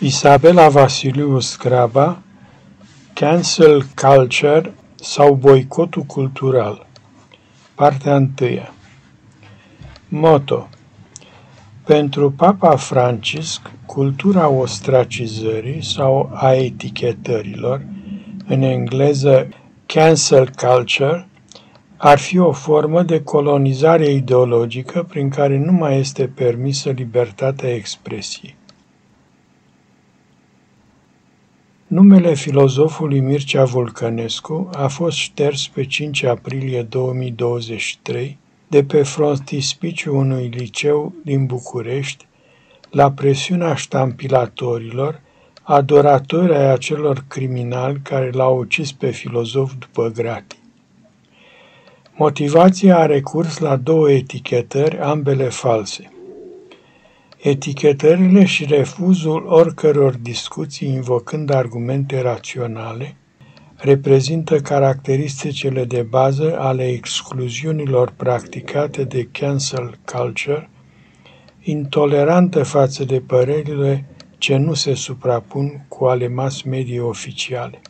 Isabela Vasiliu Scraba, Cancel Culture sau Boicotul Cultural Partea 1 Moto Pentru Papa Francisc, cultura ostracizării sau a etichetărilor, în engleză cancel culture, ar fi o formă de colonizare ideologică prin care nu mai este permisă libertatea expresiei. Numele filozofului Mircea Vulcănescu a fost șters pe 5 aprilie 2023 de pe frontispiciul unui liceu din București la presiunea ștampilatorilor, adoratori ai acelor criminali care l-au ucis pe filozof după gratii. Motivația a recurs la două etichetări, ambele false – Etichetările și refuzul oricăror discuții invocând argumente raționale reprezintă caracteristicile de bază ale excluziunilor practicate de cancel culture, intolerantă față de părerile ce nu se suprapun cu ale mass media oficiale.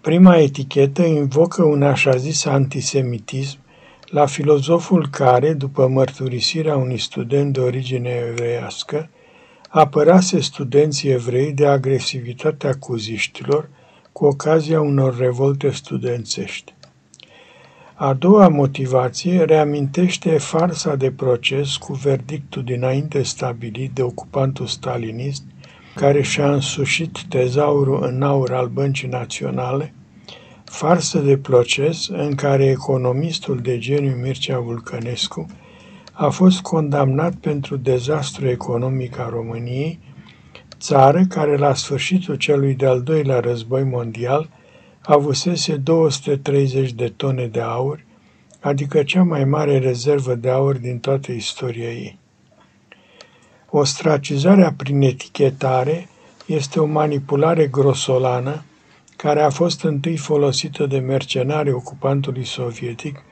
Prima etichetă invocă un așa zis antisemitism la filozoful care, după mărturisirea unui student de origine evreiască, apărase studenții evrei de agresivitatea cuziștilor cu ocazia unor revolte studențești. A doua motivație reamintește farsa de proces cu verdictul dinainte stabilit de ocupantul stalinist, care și-a însușit tezaurul în aur al Băncii Naționale, farsă de proces în care economistul de geniu Mircea Vulcănescu a fost condamnat pentru dezastru economic a României, țară care la sfârșitul celui de-al doilea război mondial avusese 230 de tone de aur, adică cea mai mare rezervă de aur din toată istoria ei. Ostracizarea prin etichetare este o manipulare grosolană care a fost întâi folosită de mercenari ocupantului sovietic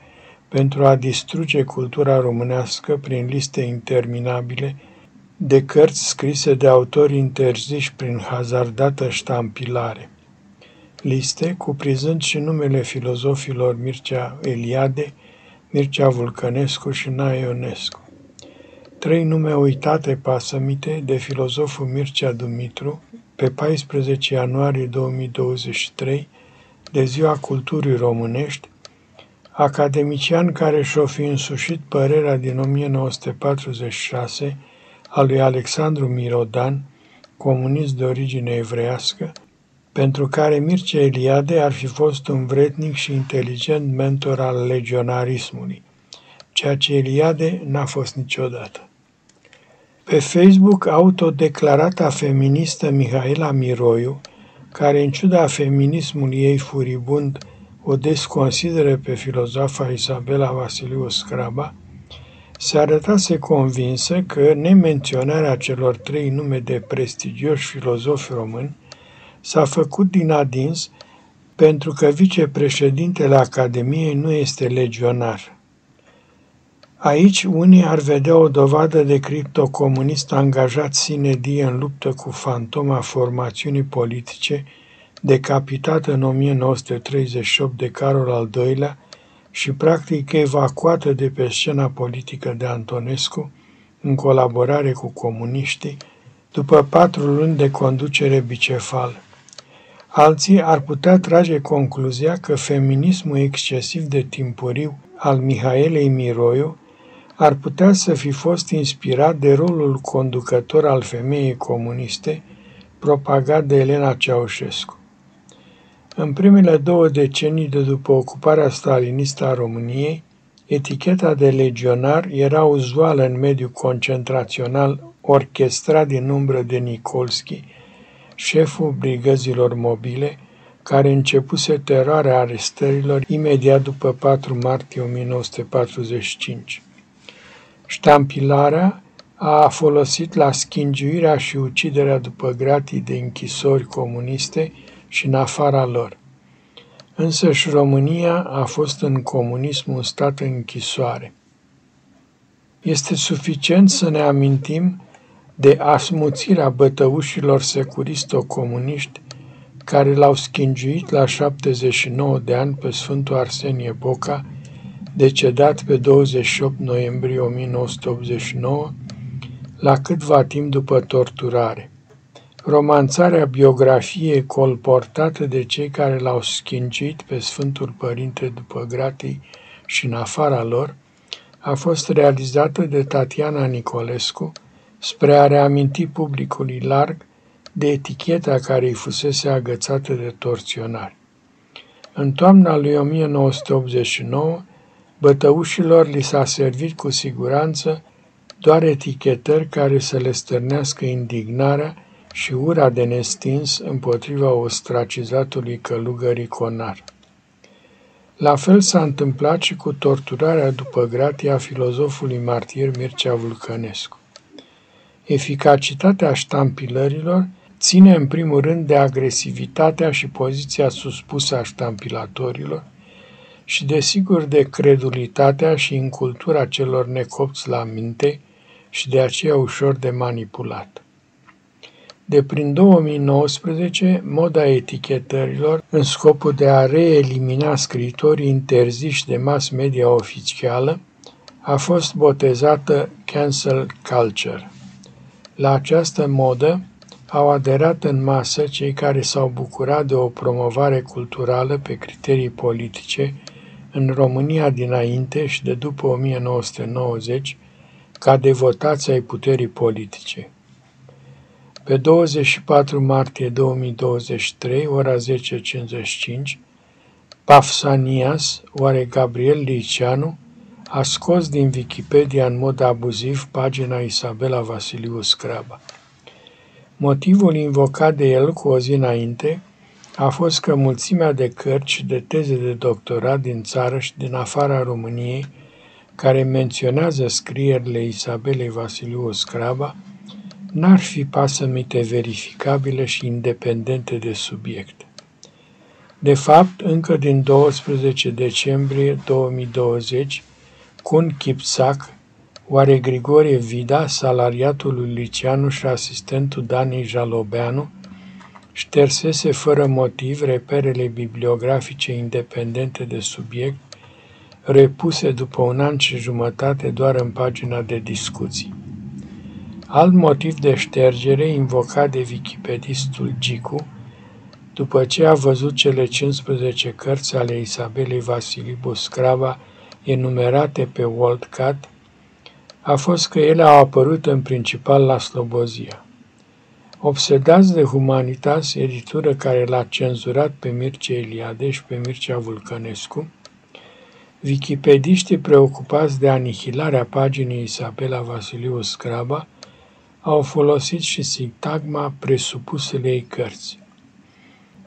pentru a distruge cultura românească prin liste interminabile de cărți scrise de autori interziși prin hazardată ștampilare. Liste cuprizând și numele filozofilor Mircea Eliade, Mircea Vulcănescu și Naionescu. Trei nume uitate pasămite de filozoful Mircea Dumitru, pe 14 ianuarie 2023, de Ziua Culturii Românești, academician care și-o fi însușit părerea din 1946 a lui Alexandru Mirodan, comunist de origine evreiască, pentru care Mircea Eliade ar fi fost un vretnic și inteligent mentor al legionarismului, ceea ce Eliade n-a fost niciodată. Pe Facebook, autodeclarata feministă Mihaela Miroiu, care în ciuda feminismului ei furibund o desconsideră pe filozofa Isabela Vasiliu Scraba, se arătase convinsă că nemenționarea celor trei nume de prestigioși filozofi români s-a făcut din adins pentru că vicepreședintele Academiei nu este legionar. Aici unii ar vedea o dovadă de criptocomunist angajat sine die în luptă cu fantoma formațiunii politice decapitată în 1938 de Carol al II-lea și practic evacuată de pe scena politică de Antonescu în colaborare cu comuniștii după patru luni de conducere bicefală. Alții ar putea trage concluzia că feminismul excesiv de timpuriu al Mihaelei Miroiu ar putea să fi fost inspirat de rolul conducător al femeii comuniste propagat de Elena Ceaușescu. În primele două decenii de după ocuparea stalinistă a României, eticheta de legionar era uzuală în mediul concentrațional orchestrat din umbră de Nikolski, șeful brigăzilor mobile, care începuse teroarea arestărilor imediat după 4 martie 1945. Ștampilarea a folosit la schingiuirea și uciderea după gratii de închisori comuniste și în afara lor. Însă și România a fost în comunism un stat în închisoare. Este suficient să ne amintim de asmuțirea bătăușilor securisto-comuniști care l-au schingiuit la 79 de ani pe Sfântul Arsenie Boca, decedat pe 28 noiembrie 1989, la câtva timp după torturare. Romanțarea biografiei colportată de cei care l-au schingit pe Sfântul Părinte după gratii și în afara lor, a fost realizată de Tatiana Nicolescu spre a reaminti publicului larg de eticheta care îi fusese agățată de torționari. În toamna lui 1989, bătăușilor li s-a servit cu siguranță doar etichetări care să le stârnească indignarea și ura de nestins împotriva ostracizatului călugării Conar. La fel s-a întâmplat și cu torturarea după gratia filozofului martir Mircea Vulcănescu. Eficacitatea ștampilărilor ține în primul rând de agresivitatea și poziția suspusă a ștampilatorilor și desigur de credulitatea și incultura celor necopți la minte și de aceea ușor de manipulat. De prin 2019, moda etichetărilor, în scopul de a reelimina scritorii interziși de mass media oficială, a fost botezată cancel culture. La această modă au aderat în masă cei care s-au bucurat de o promovare culturală pe criterii politice în România dinainte și de după 1990 ca devotați ai puterii politice. Pe 24 martie 2023, ora 10.55, Pafsanias, oare Gabriel Liceanu, a scos din Wikipedia în mod abuziv pagina Isabela Vasiliu Scraba. Motivul invocat de el cu o zi înainte a fost că mulțimea de cărți de teze de doctorat din țară și din afara României, care menționează scrierile Isabelei Vasiliu Scraba, n-ar fi pasămite verificabile și independente de subiect. De fapt, încă din 12 decembrie 2020, Cun Chipsac, oare Grigorie Vida, salariatul lui Liceanu și asistentul Dani Jalobeanu, ștersese fără motiv reperele bibliografice independente de subiect, repuse după un an și jumătate doar în pagina de discuții. Alt motiv de ștergere invocat de wikipedistul Gicu, după ce a văzut cele 15 cărți ale Isabelei Vasilibu Scrava enumerate pe WorldCat, a fost că ele au apărut în principal la Slobozia. Obsedați de Humanitas, editură care l-a cenzurat pe Mircea Eliadeș și pe Mircea Vulcănescu, wikipediștii preocupați de anihilarea paginii Isabela Vasiliu Scraba au folosit și sintagma presupusele ei cărți.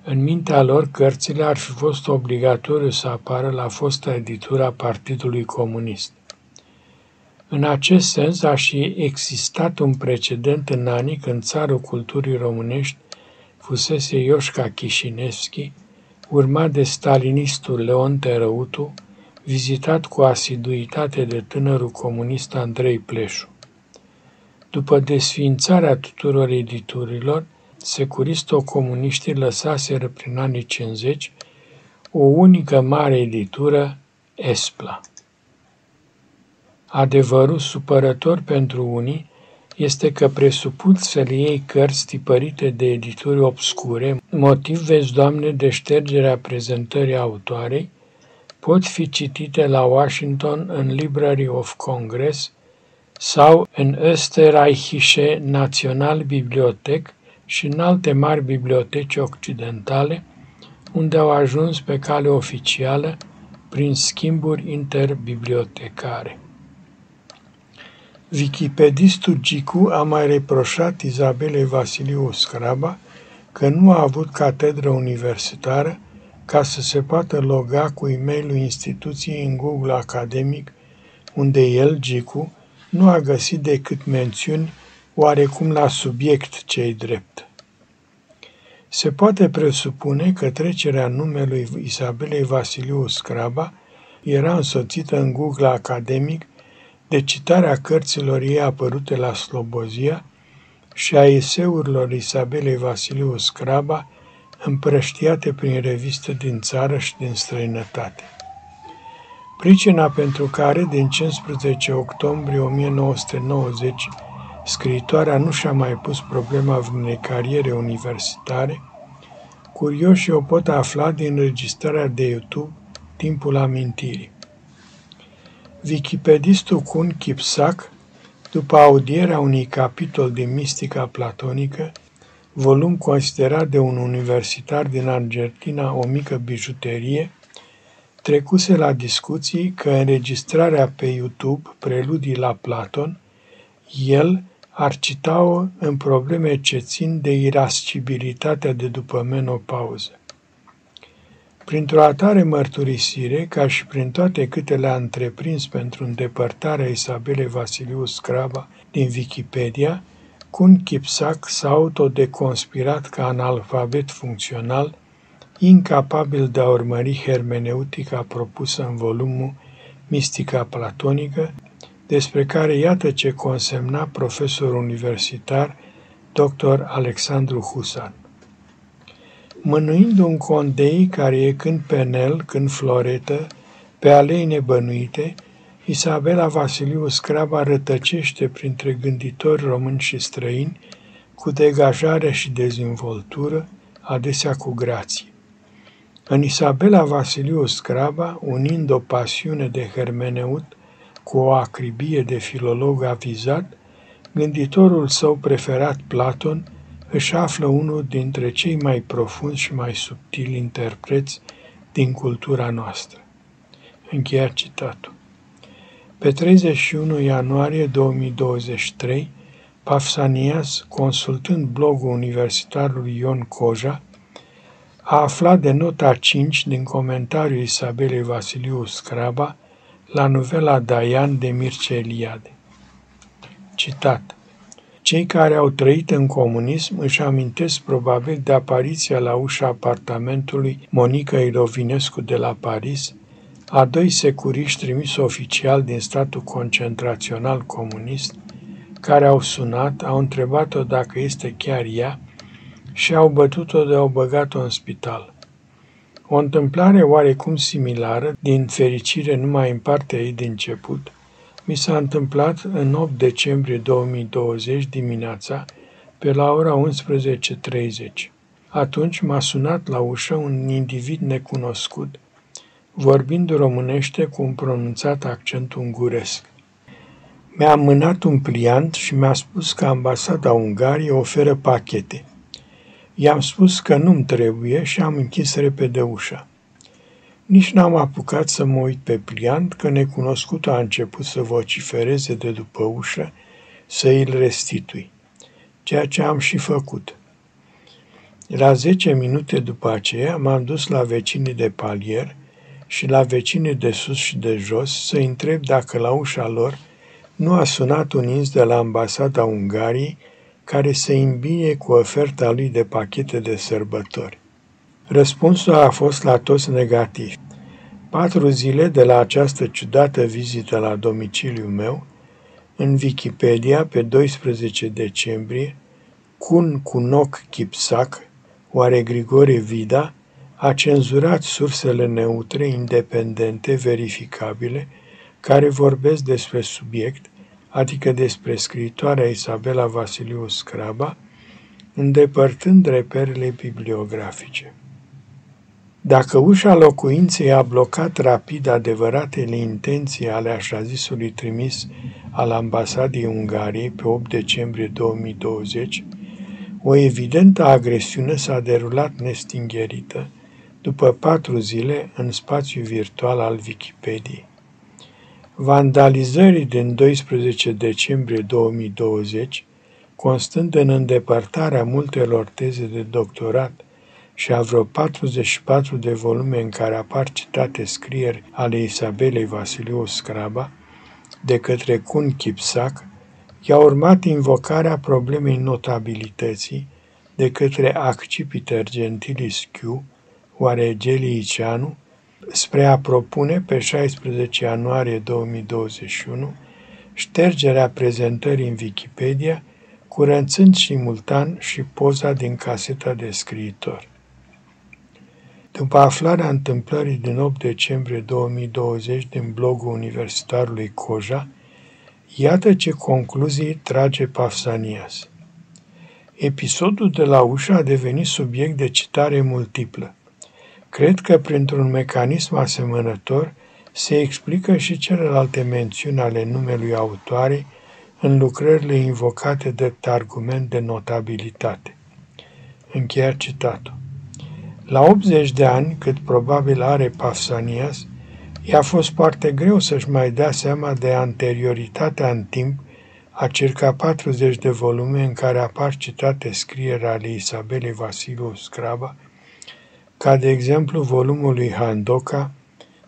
În mintea lor, cărțile ar fi fost obligatoriu să apară la fosta editură a Partidului Comunist. În acest sens a și existat un precedent în anii când țarul culturii românești fusese Ioșca Chișinevski, urmat de stalinistul Leon Terăutu, vizitat cu asiduitate de tânărul comunist Andrei Pleșu. După desființarea tuturor editurilor, securisto-comuniștii lăsaseră prin anii 50 o unică mare editură, Espla. Adevărul supărător pentru unii este că presupusele ei cărți tipărite de edituri obscure, motiv vezi, Doamne, de ștergerea prezentării autoarei, pot fi citite la Washington în Library of Congress sau în Österreichische Nationalbibliothek și în alte mari biblioteci occidentale, unde au ajuns pe cale oficială prin schimburi interbibliotecare. Wikipedistul Gicu a mai reproșat Izabelei Vasiliu Scraba că nu a avut catedră universitară ca să se poată loga cu e mail instituției în Google Academic, unde el, Gicu, nu a găsit decât mențiuni oarecum la subiect cei drept. Se poate presupune că trecerea numelui Isabelei Vasiliu Scraba era însoțită în Google academic de citarea cărților ei apărute la Slobozia și a eseurilor Isabelei Vasiliu Scraba, împrăștiate prin reviste din țară și din străinătate. Pricina pentru care, din 15 octombrie 1990, scriitoarea nu și-a mai pus problema vreunei cariere universitare, curioșii o pot afla din înregistrarea de YouTube Timpul Amintirii. Wikipedistul Kun Kipsak, după audierea unui capitol din mistica platonică, volum considerat de un universitar din Argentina o mică bijuterie, trecuse la discuții că înregistrarea pe YouTube Preludii la Platon, el ar cita-o în probleme ce țin de irascibilitatea de după menopauză. Printr-o atare mărturisire, ca și prin toate câte le-a întreprins pentru îndepărtarea Isabelei Vasiliu Scraba din Wikipedia, Kun Kipsak s-a autodeconspirat ca analfabet funcțional, incapabil de a urmări hermeneutica propusă în volumul Mistica Platonică, despre care iată ce consemna profesor universitar dr. Alexandru Husan. Mânuind un condei care e când penel, când floretă, pe alei nebănuite, Isabela Vasiliu Scraba rătăcește printre gânditori români și străini cu degajare și dezvoltură, adesea cu grație. În Isabela Vasiliu Scraba, unind o pasiune de hermeneut cu o acribie de filolog avizat, gânditorul său preferat Platon își află unul dintre cei mai profunzi și mai subtili interpreți din cultura noastră. Încheia citatul. Pe 31 ianuarie 2023, Pafsanias, consultând blogul universitarului Ion Coja, a aflat de nota 5 din comentariul Isabelei Vasiliu Scraba la novela Daian de Mircea Eliade. Citat cei care au trăit în comunism își amintesc probabil de apariția la ușa apartamentului Monica Irovinescu de la Paris, a doi securiști trimis oficial din statul concentrațional comunist, care au sunat, au întrebat-o dacă este chiar ea și au bătut-o de au băgat-o în spital. O întâmplare oarecum similară, din fericire numai în partea ei de început, mi s-a întâmplat în 8 decembrie 2020 dimineața, pe la ora 11.30. Atunci m-a sunat la ușă un individ necunoscut, vorbind românește cu un pronunțat accent unguresc. Mi-a mânat un pliant și mi-a spus că ambasada Ungariei oferă pachete. I-am spus că nu-mi trebuie și am închis repede ușa. Nici n-am apucat să mă uit pe pliant, că necunoscutul a început să vocifereze de după ușă să îl restitui, ceea ce am și făcut. La zece minute după aceea m-am dus la vecinii de palier și la vecinii de sus și de jos să întreb dacă la ușa lor nu a sunat un ins de la ambasada Ungariei care să îmbie cu oferta lui de pachete de sărbători. Răspunsul a fost la toți negativ. Patru zile de la această ciudată vizită la domiciliul meu, în Wikipedia, pe 12 decembrie, Cun Cunoc Chipsac, oare Grigore Vida, a cenzurat sursele neutre, independente, verificabile, care vorbesc despre subiect, adică despre scriitoarea Isabela Vasiliu Scraba, îndepărtând reperele bibliografice. Dacă ușa locuinței a blocat rapid adevăratele intenții ale așa zisului trimis al ambasadei Ungariei pe 8 decembrie 2020, o evidentă agresiune s-a derulat nestingherită după patru zile în spațiul virtual al Wikipediei. Vandalizării din 12 decembrie 2020, constând în îndepărtarea multelor teze de doctorat și a vreo 44 de volume în care apar citate scrieri ale Isabelei Vasiliu Scraba, de către Cun Chipsac, i-a urmat invocarea problemei notabilității de către Accipiter Gentilis Q, oare Geliicianu, spre a propune pe 16 ianuarie 2021 ștergerea prezentării în Wikipedia curățând simultan și poza din caseta de scriitor. După aflarea întâmplării din 8 decembrie 2020 din blogul Universitarului Coja, iată ce concluzii trage Pafsanias. Episodul de la ușă a devenit subiect de citare multiplă. Cred că printr-un mecanism asemănător se explică și celelalte mențiuni ale numelui autoarei în lucrările invocate de argument de notabilitate. Încheia citatul. La 80 de ani, cât probabil are Pafsanias, i-a fost foarte greu să-și mai dea seama de anterioritatea în timp a circa 40 de volume în care apar citate scrieri ale Isabelei Vasilu Scraba, ca de exemplu volumul lui Handoca,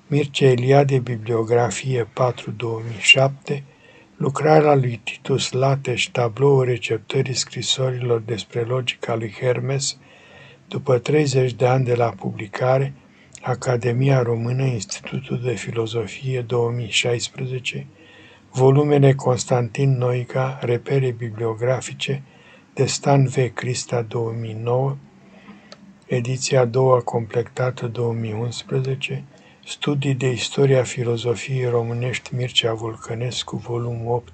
Mircea Eliade Bibliografie 4-2007, lucrarea lui Titus Lateș, tabloul receptării scrisorilor despre logica lui Hermes, după 30 de ani de la publicare, Academia Română, Institutul de Filozofie 2016, volumele Constantin Noica, repere bibliografice de Stan V. Crista 2009, ediția a doua completată 2011, Studii de istoria filozofiei românești Mircea Vulcănescu, volumul 8,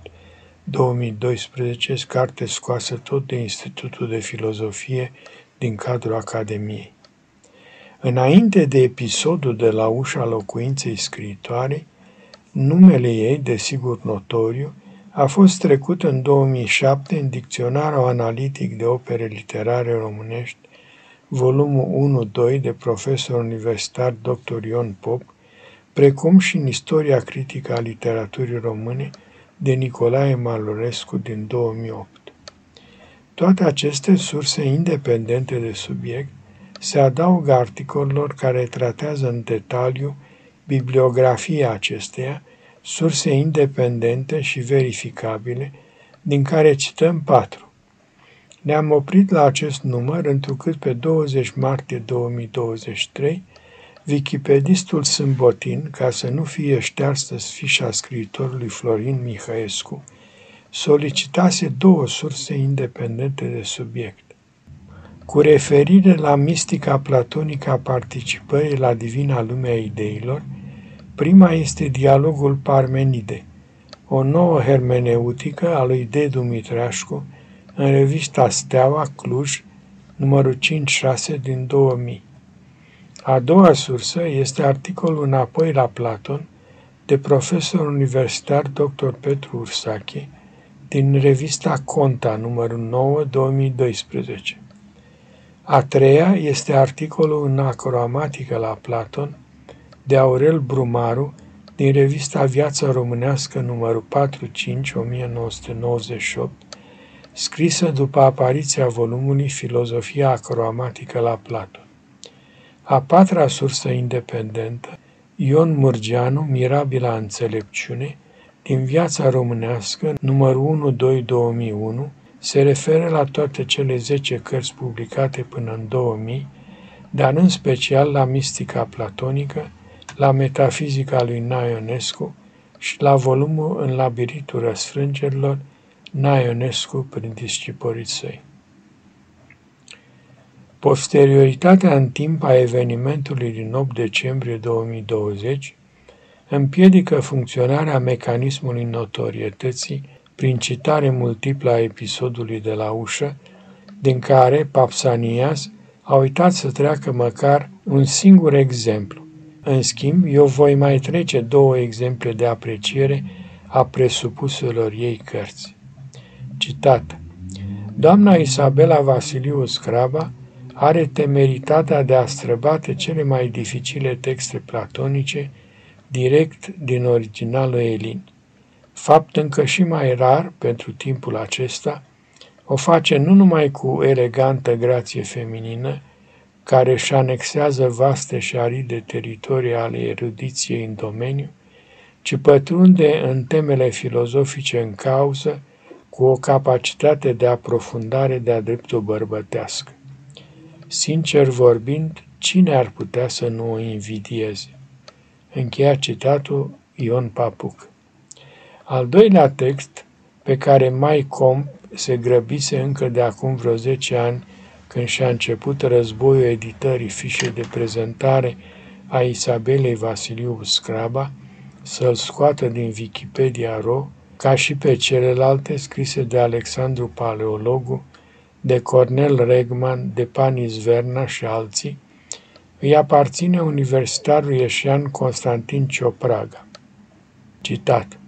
2012, carte scoasă tot de Institutul de Filozofie din cadrul Academiei. Înainte de episodul de la ușa locuinței scriitoare, numele ei, desigur notoriu, a fost trecut în 2007 în Dicționarul Analitic de Opere Literare Românești, volumul 1-2 de profesor universitar dr. Ion Pop, precum și în Istoria critică a literaturii române de Nicolae Malorescu din 2008. Toate aceste surse independente de subiect se adaugă articolelor care tratează în detaliu bibliografia acesteia, surse independente și verificabile, din care cităm patru. Ne-am oprit la acest număr întrucât pe 20 martie 2023, Wikipedistul Sâmbotin, ca să nu fie ștearsă fișa scriitorului Florin Mihaescu, solicitase două surse independente de subiect. Cu referire la mistica platonică a participării la divina lumea ideilor, prima este dialogul Parmenide, o nouă hermeneutică a lui D. Dumitreascu, în revista Steaua Cluj, numărul 5-6 din 2000. A doua sursă este articolul Înapoi la Platon, de profesor universitar dr. Petru Ursache, din revista Conta, numărul 9, 2012. A treia este articolul în acromatică la Platon de Aurel Brumaru din revista Viața Românească numărul 4-5, 1998, scrisă după apariția volumului Filozofia acromatică la Platon. A patra sursă independentă, Ion Murgeanu, Mirabila Înțelepciune, din viața românească, numărul 1-2-2001, se referă la toate cele 10 cărți publicate până în 2000, dar în special la mistica platonică, la metafizica lui Naionescu și la volumul În labirintul răsfrângerilor, Naionescu prin disciporii săi. Posterioritatea în timp a evenimentului din 8 decembrie 2020 împiedică funcționarea mecanismului notorietății prin citare multiplă a episodului de la ușă, din care Papsanias a uitat să treacă măcar un singur exemplu. În schimb, eu voi mai trece două exemple de apreciere a presupuselor ei cărți. Citat. Doamna Isabela Vasiliu Scraba are temeritatea de a străbate cele mai dificile texte platonice direct din originalul elin. Fapt încă și mai rar pentru timpul acesta, o face nu numai cu elegantă grație feminină, care își anexează vaste și aride teritorii ale erudiției în domeniu, ci pătrunde în temele filozofice în cauză cu o capacitate de aprofundare de-a dreptul bărbătească. Sincer vorbind, cine ar putea să nu o invidieze? Încheia citatul Ion Papuc. Al doilea text pe care mai Comp se grăbise încă de acum vreo 10 ani când și-a început războiul editării fișe de prezentare a Isabelei Vasiliu Scraba, să-l scoată din Wikipedia.ro, ca și pe celelalte scrise de Alexandru Paleologu, de Cornel Regman, de Panis Verna și alții, îi aparține universitarul ieșean Constantin Ciopraga. Citat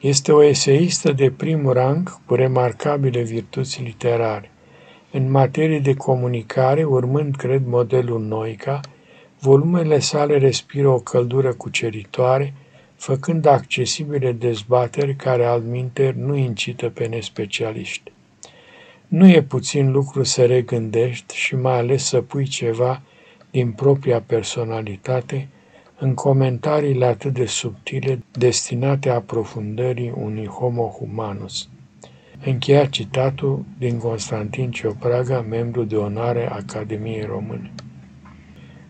Este o eseistă de prim rang cu remarcabile virtuți literare. În materie de comunicare, urmând, cred, modelul Noica, volumele sale respiră o căldură cuceritoare, făcând accesibile dezbateri care altminteri nu incită pe nespecialiști. Nu e puțin lucru să regândești și mai ales să pui ceva din propria personalitate în comentariile atât de subtile destinate aprofundării unui homo humanus. Încheia citatul din Constantin Ciopraga, membru de onoare Academiei Române.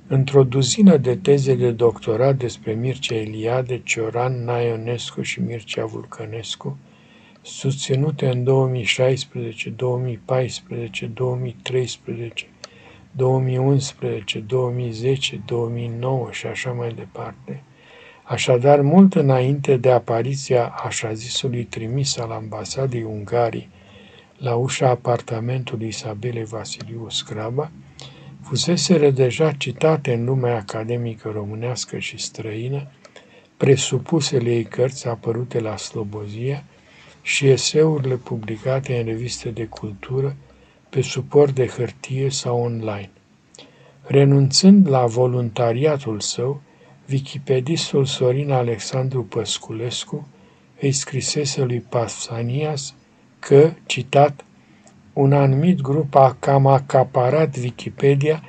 Într-o duzină de teze de doctorat despre Mircea Eliade, Cioran, Naionescu și Mircea Vulcănescu, susținute în 2016, 2014, 2013, 2011, 2010, 2009 și așa mai departe, așadar mult înainte de apariția așa zisului trimis al ambasadei Ungarii la ușa apartamentului Isabelei Vasiliu Scraba, fuseseră deja citate în lumea academică românească și străină presupusele ei cărți apărute la Slobozia și eseurile publicate în reviste de cultură pe suport de hârtie sau online. Renunțând la voluntariatul său, wikipedistul Sorin Alexandru Păsculescu îi scrisese lui Pasanias că, citat, un anumit grup a cam acaparat Wikipedia,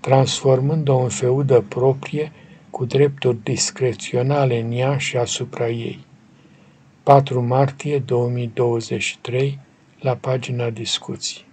transformând-o în feudă proprie cu drepturi discreționale în ea și asupra ei. 4 martie 2023, la pagina discuții.